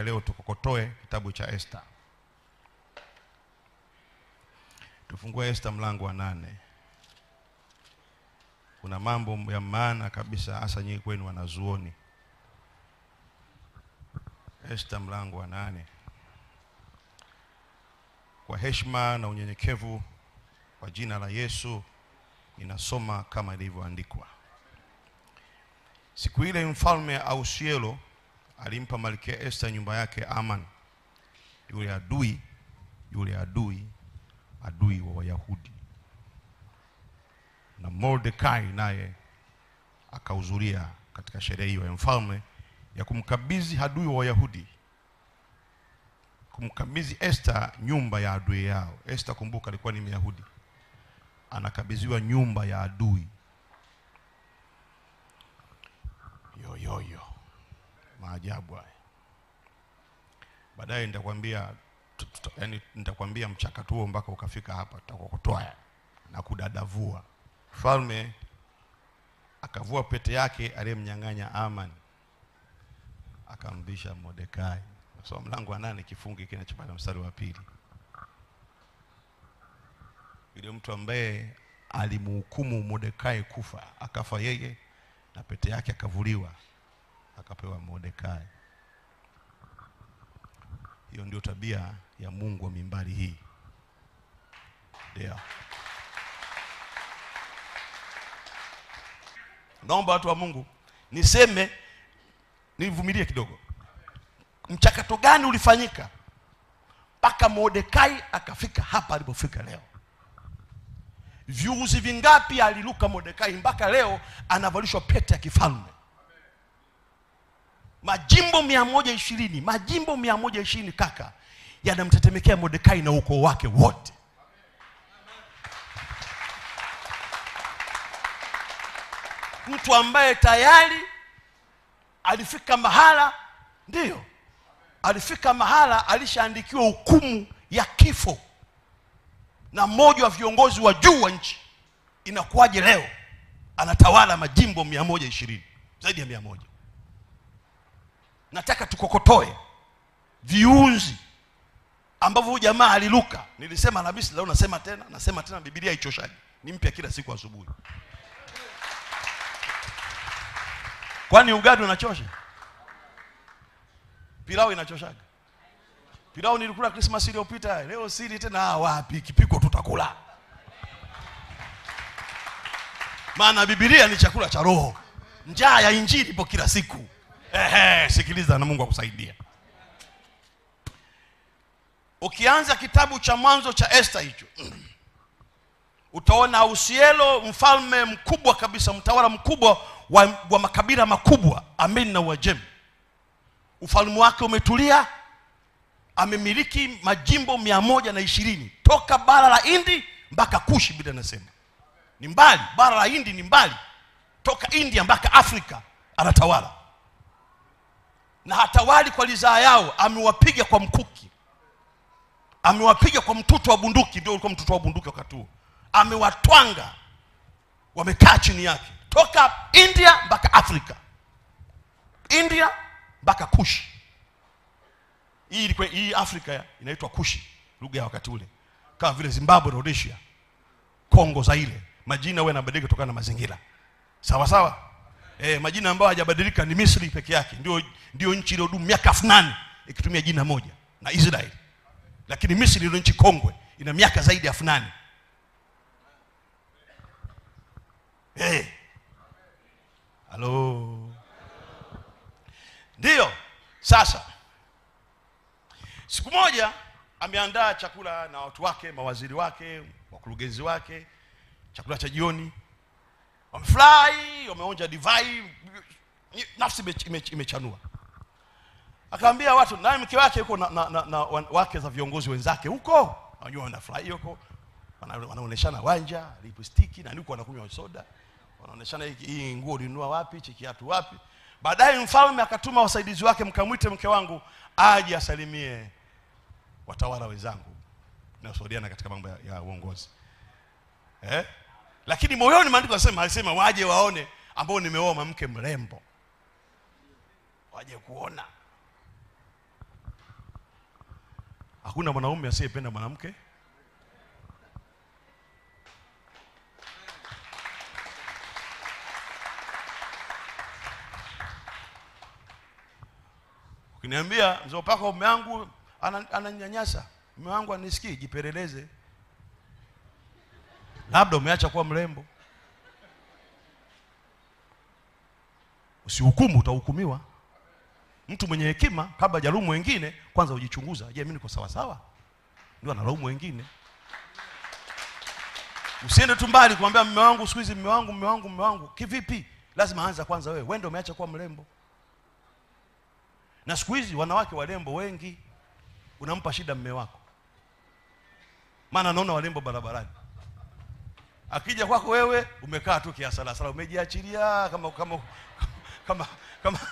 nataka leo tukokotoe kitabu cha Esther. Tufungue Esther mlango wa nane. Kuna mambo ya maana kabisa, hasa nyinyi kwenu wanazuoni. Esther mlango wa nane. Kwa heshima na unyenyekevu kwa jina la Yesu ninasoma kama ilivyoandikwa. Siku ile mfalme Ahasuero alimpa malkia Esther nyumba yake Aman, yule adui yule adui adui wa Wayahudi, na Mordekai naye akahudhuria katika sherehe hiyo ya mfalme ya kumkabidhi adui wa Wayahudi, kumkabidhi Esther nyumba ya adui yao. Esther, kumbuka, alikuwa ni Myahudi, anakabidhiwa nyumba ya adui. Maajabu haya. Baadaye nitakwambia yani, nitakwambia mchakato huo mpaka ukafika hapa, tutakokotoa na kudadavua. Mfalme akavua pete yake aliyemnyang'anya Aman, akamvisha Mordekai. So mlango wa nane kifungu kinachopata mstari wa pili, yule mtu ambaye alimhukumu Mordekai kufa akafa yeye, na pete yake akavuliwa akapewa Mordekai. Hiyo ndio tabia ya Mungu wa mimbari hii. Ndio naomba watu wa Mungu niseme, nivumilie kidogo. Mchakato gani ulifanyika mpaka Mordekai akafika hapa alipofika leo? Viuzi vingapi aliluka Mordekai mpaka leo anavalishwa pete ya kifalme? Majimbo mia moja ishirini majimbo mia moja ishirini kaka, yanamtetemekea Mordekai na ukoo wake wote. Mtu ambaye tayari alifika mahala, ndiyo alifika mahala alishaandikiwa hukumu ya kifo na mmoja wa viongozi wa juu wa nchi. Inakuwaje leo anatawala majimbo mia moja ishirini zaidi ya mia moja? Nataka tukokotoe viunzi ambavyo huyu jamaa aliluka. Nilisema Alhamisi, leo nasema tena, nasema tena, Biblia haichoshaji, ni mpya kila siku asubuhi. Kwani ugali unachosha? Pilau inachoshaga? Pilau nilikula Christmas iliyopita, leo sili tena. Ah, wapi, kipiko tutakula, maana Biblia ni chakula cha roho. Njaa ya injili ipo kila siku. Ehe, sikiliza na Mungu akusaidia. Ukianza kitabu cha mwanzo cha Esther hicho utaona Ahasuero mfalme mkubwa kabisa, mtawala mkubwa wa, wa makabila makubwa Amen na Uajemi. Ufalme wake umetulia, amemiliki majimbo mia moja na ishirini toka bara la Hindi mpaka Kushi. Biblia nasema ni mbali, bara la Hindi ni mbali, toka India mpaka Afrika anatawala na hatawali kwa ridhaa yao. Amewapiga kwa mkuki, amewapiga kwa mtoto wa bunduki. Ndio ulikuwa mtoto wa bunduki wakati huo, amewatwanga, wamekaa chini yake, toka India mpaka Afrika, India mpaka Kushi. Hii ilikuwa hii Afrika inaitwa Kushi, lugha ya wakati ule, kama vile Zimbabwe, Rhodesia, Kongo, Zaire. Majina huwa yanabadilika kutokana na mazingira, sawa sawa. E, majina ambayo hajabadilika ni Misri peke yake, ndio ndio nchi iliyodumu miaka elfu nane ikitumia jina moja na Israeli, lakini Misri ndio nchi kongwe, ina miaka zaidi ya elfu nane. Hey. Halo, ndiyo. Sasa siku moja ameandaa chakula na watu wake, mawaziri wake, wakurugenzi wake, chakula cha jioni wamefurahi, wameonja divai, nafsi imechanua. Akaambia watu, naye mke wake yuko na, na, na, na wake za viongozi wenzake huko, najua wanafurahi huko, wanaoneshana wanja lipstiki na wanakunywa soda, wanaoneshana hii nguo ulinunua wapi, hichi kiatu wapi. Baadaye mfalme akatuma wasaidizi wake, mkamwite mke wangu aje asalimie watawala wenzangu nasaidiana katika mambo ya, ya uongozi eh? lakini moyoni maandiko yanasema alisema waje waone ambao nimeoa mwanamke mrembo. Waje kuona. Hakuna mwanaume asiyependa mwanamke. Ukiniambia mzopako mume wangu ananyanyasa. Mume wangu anisikii jipeleleze labda umeacha kuwa mrembo. Usihukumu utahukumiwa. Mtu mwenye hekima kabla hajalaumu wengine kwanza ujichunguza je mimi niko sawa sawa? Ndio analaumu wengine. Usiende tu mbali kumwambia mume wangu siku hizi mume wangu mume wangu mume wangu. Kivipi? Lazima anza kwanza wewe. Wewe ndio umeacha kuwa mrembo. Na siku hizi wanawake warembo wengi. Unampa shida mume wako. Maana anaona warembo barabarani akija kwako wewe umekaa tu kiasalasala umejiachilia kama kama kama kama.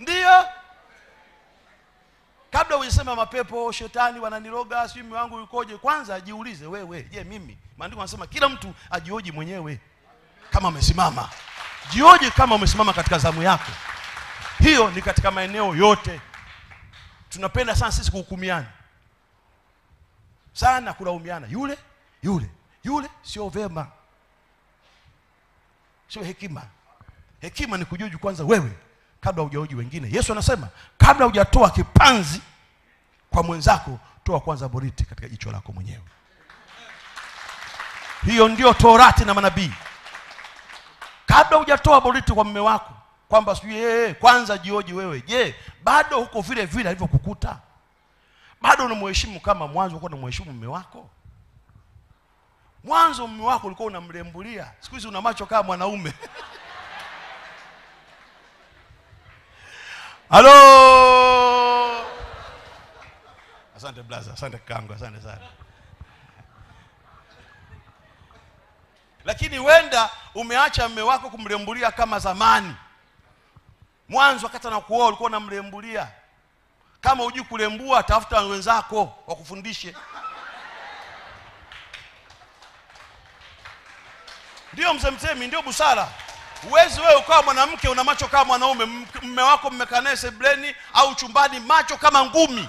Ndiyo kabla ujisema mapepo shetani wananiroga sijui mume wangu kwanza ajiulize wewe je mimi? Maandiko anasema kila mtu ajioji mwenyewe kama amesimama. Jioji kama umesimama katika zamu yako. Hiyo ni katika maeneo yote. Tunapenda sana sisi kuhukumiana sana kulaumiana. Yule yule yule sio vema. Sio hekima. Hekima ni kujuju kwanza wewe kabla hujaoji wengine. Yesu anasema kabla hujatoa kipanzi kwa mwenzako toa kwanza boriti katika jicho lako mwenyewe. Hiyo ndio torati na manabii. Kabla hujatoa boriti kwa mume wako kwamba sijui yeye kwanza jioji wewe. Je bado huko vile vile alivyokukuta bado unamheshimu kama mwanzo ulikuwa unamheshimu mume wako? Mwanzo mume wako ulikuwa unamlembulia. Siku hizi una macho kama mwanaume. Halo? Asante blaza asante kango asante sana. Lakini wenda umeacha mume wako kumlembulia kama zamani. Mwanzo wakati anakuoa ulikuwa unamlembulia kama hujui kulembua tafuta wenzako wakufundishe. Ndiyo mzee mtemi ndio busara. Huwezi wewe ukawa mwanamke una macho kama mwanaume. Mme wako mmekanae sebleni au chumbani macho kama ngumi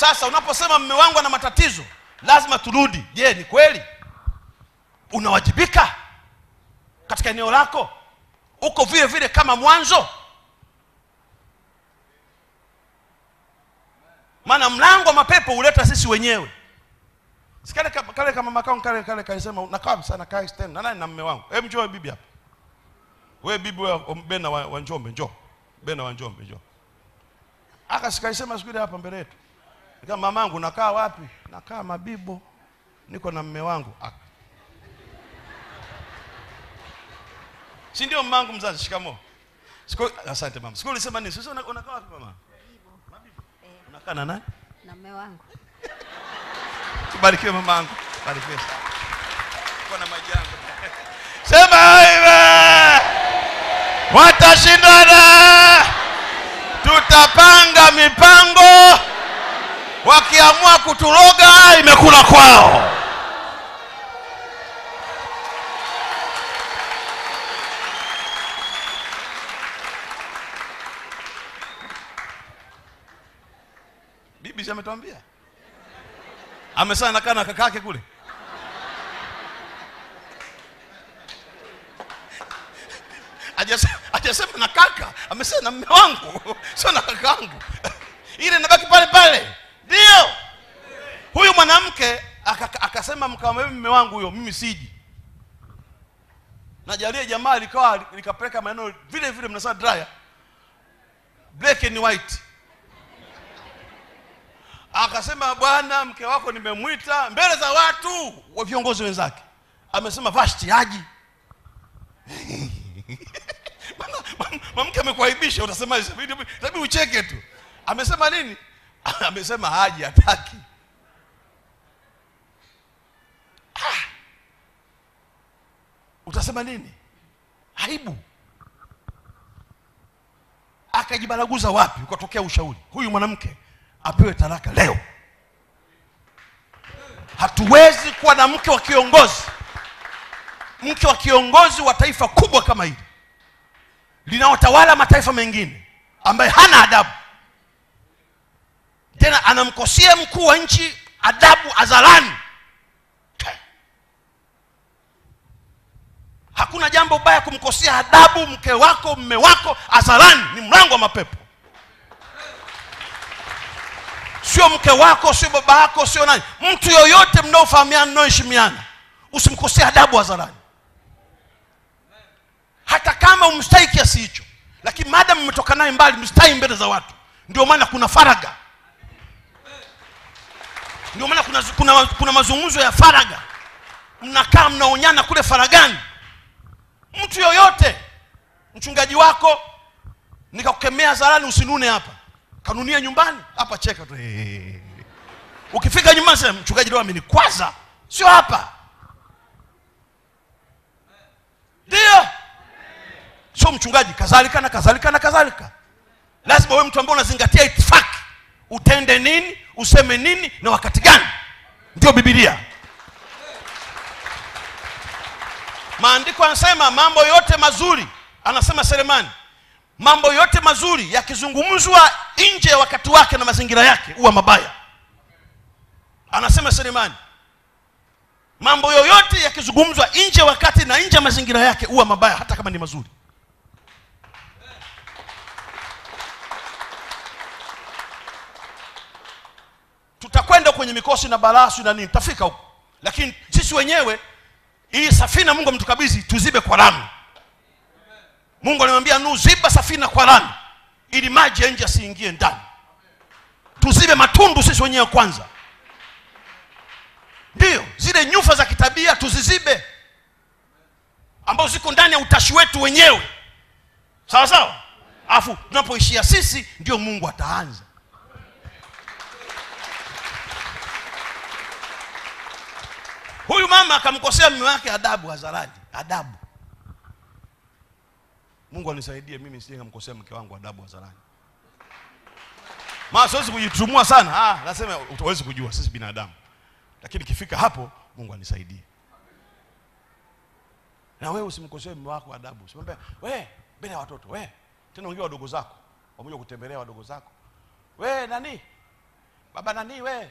sasa unaposema mme wangu ana matatizo lazima turudi. Je ni kweli? Unawajibika katika eneo lako? Uko vile vile kama mwanzo? Maana mlango wa mapepo huleta sisi wenyewe. Sikale kale kama makao kale kale kaisema nakaa sana kaa stand na nani na mume wangu? Hebu njoo bibi hapa. Wewe bibi wewe bena wa, wa Njombe njoo. Bena wa Njombe njoo. Akasikaisema siku ile hapa mbele yetu Nika mamangu nakaa wapi? Nakaa Mabibo. Niko na mme wangu. Ah. Si ndio mamangu mzazi shikamo. Siku asante mama. Siku ulisema nini? Sasa unakaa wapi mama? Mabibo. Unakaa na nani? na mume wangu Barikiwe mamangu. Barikiwe sana. Kwa na maji yangu. Sema hivi. Watashindana. Tutapanga mipango. Wakiamua kuturoga imekula kwao. Bibi si ametuambia? amesana nakaa na kaka yake kule. Hajasema na kaka, amesema na mme wangu, sio na kakangu. Ile inabaki pale pale. Mwanamke aka- akasema mkama mume wangu huyo, mimi siji. na jaria jamaa likawa likapeleka maneno vile vile mnasema dryer. Black and white. akasema bwana mke wako nimemwita mbele za watu wa viongozi wenzake amesema vashti aji mamke amekuaibisha utasema ucheke tu amesema nini amesema haji hataki utasema nini? Aibu. Akajibaraguza wapi? Ukatokea ushauri. Huyu mwanamke apewe taraka leo. Hatuwezi kuwa na mke wa kiongozi. Mke wa kiongozi wa taifa kubwa kama hili. Linaotawala mataifa mengine ambaye hana adabu. Tena anamkosia mkuu wa nchi adabu hadharani hakuna jambo baya kumkosea adabu mke wako mme wako hadharani ni mlango wa mapepo. Sio mke wako sio baba yako sio nani. Mtu yoyote mnaofahamiana mnaoheshimiana usimkosea adabu hadharani hata kama umstai kiasi hicho lakini maadamu mmetoka naye mbali mstai mbele za watu. Ndio maana kuna faraga. Ndio maana kuna, kuna, kuna mazungumzo ya faraga. Mnakaa mnaonyana kule faragani mtu yoyote mchungaji wako nikakukemea zarani usinune hapa. Kanunia nyumbani hapa cheka tu. Ukifika nyumbani sema mchungaji leo amenikwaza. Sio hapa. Ndio. Sio mchungaji kadhalika na kadhalika na kadhalika. Lazima wewe mtu ambaye unazingatia itifaki. Utende nini useme nini na wakati gani. Ndio bibilia maandiko anasema mambo yote mazuri anasema selemani mambo yote mazuri yakizungumzwa nje ya wakati wake na mazingira yake huwa mabaya. Anasema selemani mambo yoyote yakizungumzwa nje wakati na nje ya mazingira yake huwa mabaya hata kama ni mazuri. Tutakwenda kwenye mikosi na barasu na nini tafika huko. Lakini sisi wenyewe hii safina mungu ametukabidhi tuzibe kwa lami mungu alimwambia nuhu ziba safina kwa lami ili maji ya nje asiingie ndani. Tuzibe matundu sisi wenyewe kwanza. Ndiyo zile nyufa za kitabia tuzizibe ambazo ziko ndani ya utashi wetu wenyewe. Sawa sawa? Alafu tunapoishia sisi ndio mungu ataanza huyu mama akamkosea mume wake adabu hadharani adabu. Mungu anisaidie mimi sije nikamkosea mke wangu adabu hadharani maana siwezi kujitumua sana. Ah, nasema utawezi kujua sisi binadamu. Lakini kifika hapo mungu anisaidie. Na wewe usimkosee mume wako adabu. Usimwambie we mbele ya watoto we tena ongea wadogo zako. Wamoja kutembelea wadogo zako. We nani? Baba nani we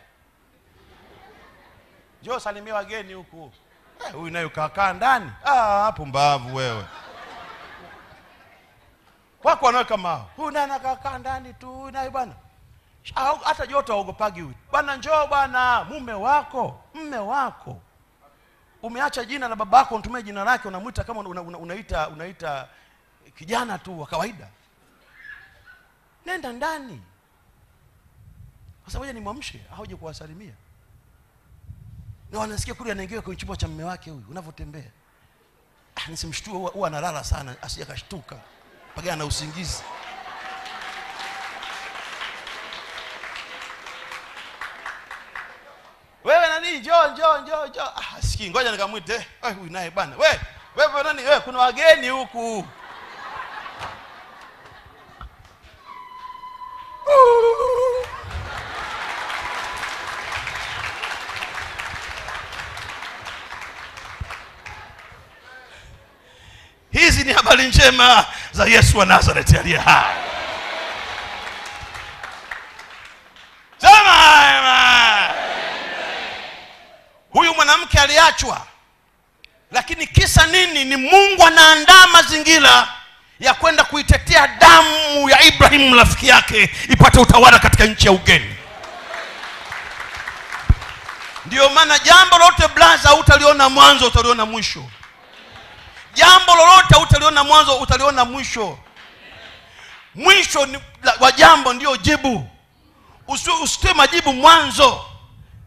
njoo salimia wageni huku. Eh, huyu naye ukaakaa ndani. Ah, hapo mbavu wewe. Wako wanawe kama hao huyu naye anakaakaa ndani tu huyu naye bwana. Hata joto aogopagi huyu. Bwana njoo bwana mume wako mme wako. Umeacha jina la babako yako unatumia jina lake unamwita kama una, una, unaita unaita kijana tu wa kawaida. Nenda ndani. Sasa moja nimwamshe auje kuwasalimia na wanasikia kule anaingia kwenye chumba cha mume wake huyu unavyotembea. Ah, nisimshtue huwa- analala sana asije kashtuka pagana na usingizi. Wewe nani? Njoo njoo njoo njoo. Ah, sikii ngoja nikamwite. Eh, huyu naye bana we wewe nani? We kuna wageni huku hizi ni habari njema za yesu wa nazareti aliye hai. Sema huyu mwanamke aliachwa lakini kisa nini? Ni mungu anaandaa mazingira ya kwenda kuitetea damu ya ibrahimu rafiki yake ipate utawala katika nchi ya ugeni. Ndiyo maana jambo lote blaza utaliona mwanzo utaliona mwisho jambo lolote utaliona mwanzo utaliona mwisho. Mwisho wa jambo ndio jibu. Usitoe majibu mwanzo.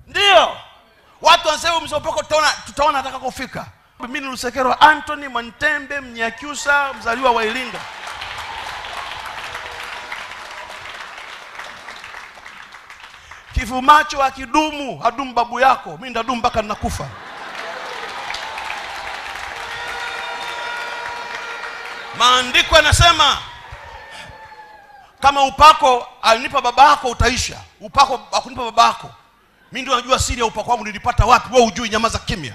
Ndio. Watu wanasema mzee tutaona tutaona atakakofika mimi ni lusekerwa antony mwantembe mnyakyusa mzaliwa wa iringa. Kifumacho akidumu adumu babu yako. Mi ndadumu mpaka ninakufa maandiko yanasema kama upako alinipa baba yako utaisha. Upako akunipa baba yako. Mi ndio najua siri ya upako wangu nilipata wapi? We ujui nyamaza kimya.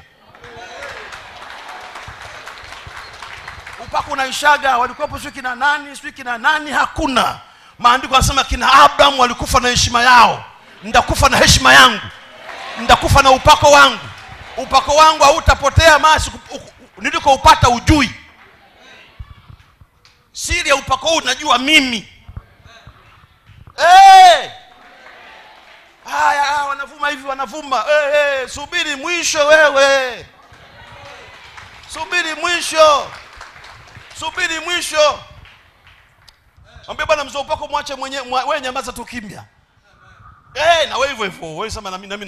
Upako unaishaga walikuwepo sijui kina nani sijui kina nani hakuna. Maandiko anasema kina abraham walikufa na heshima yao. Ndakufa na heshima yangu. Ndakufa na upako wangu. Upako wangu hautapotea masi nilikoupata ujui siri ya upako huu najua mimi. Hey! haya wanavuma hivi wanavuma. Hey, hey, subiri mwisho wewe. Subiri mwisho. Subiri mwisho. Ambia bwana mzee upako mwache mwenye wewe nyamaza tu kimya. Hey, na wewe hivyo hivyo. Wewe sema nami nami